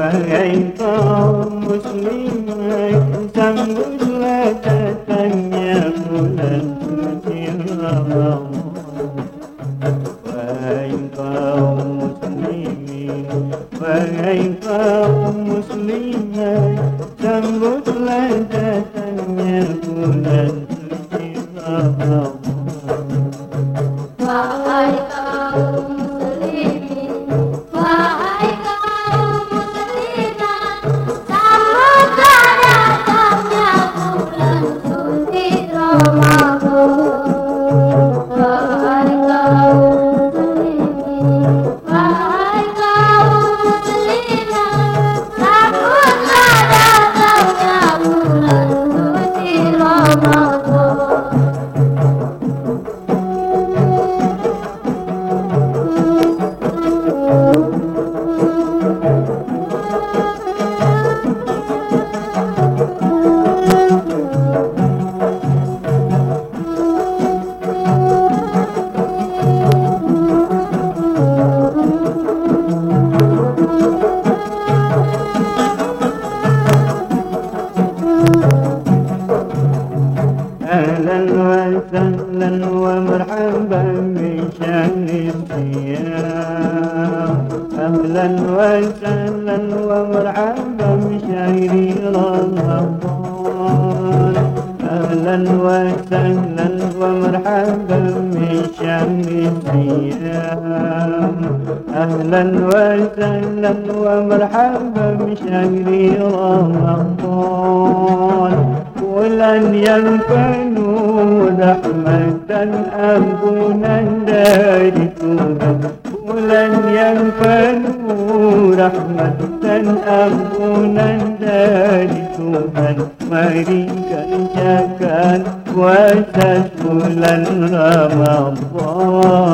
وهي قوم مسلمين تنبت فلان وهي قوم مسلمين وهي قوم مسلمين تنبت لا تتنيا فلان وسهلا ومرحبا بشهر الصيام أهلا وسهلا ومرحبا بشهر رمضان أهلا وسهلا ومرحبا بشهر الصيام أهلا وسهلا ومرحبا بشهر رمضان ولن ينفنوا رحمة أبونا دارتنا ولن ينفنوا رحمة أبونا دارتنا مريكا شكا وتسهلا رمضان.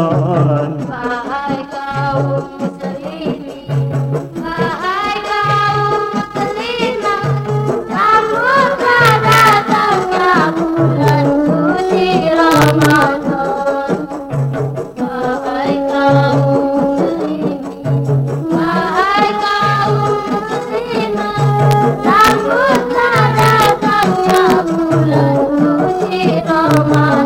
Mama.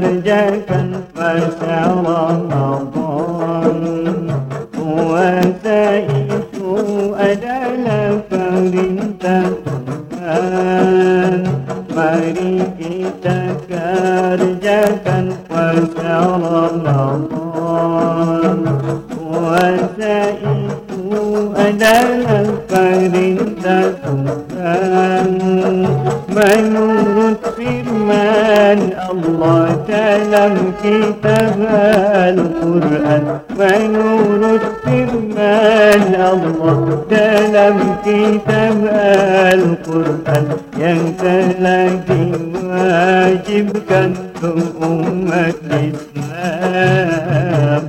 Kerjakan puasa Ramadan Puasa itu adalah perintah Tuhan Mari kita kerjakan puasa Ramadan Puasa itu adalah perintah Tuhan Menurut لم تنتهى القرآن ما ونور الترمان الله ده لم تنتهى القرآن ينتهى بواجب كنتم أمة الإسلام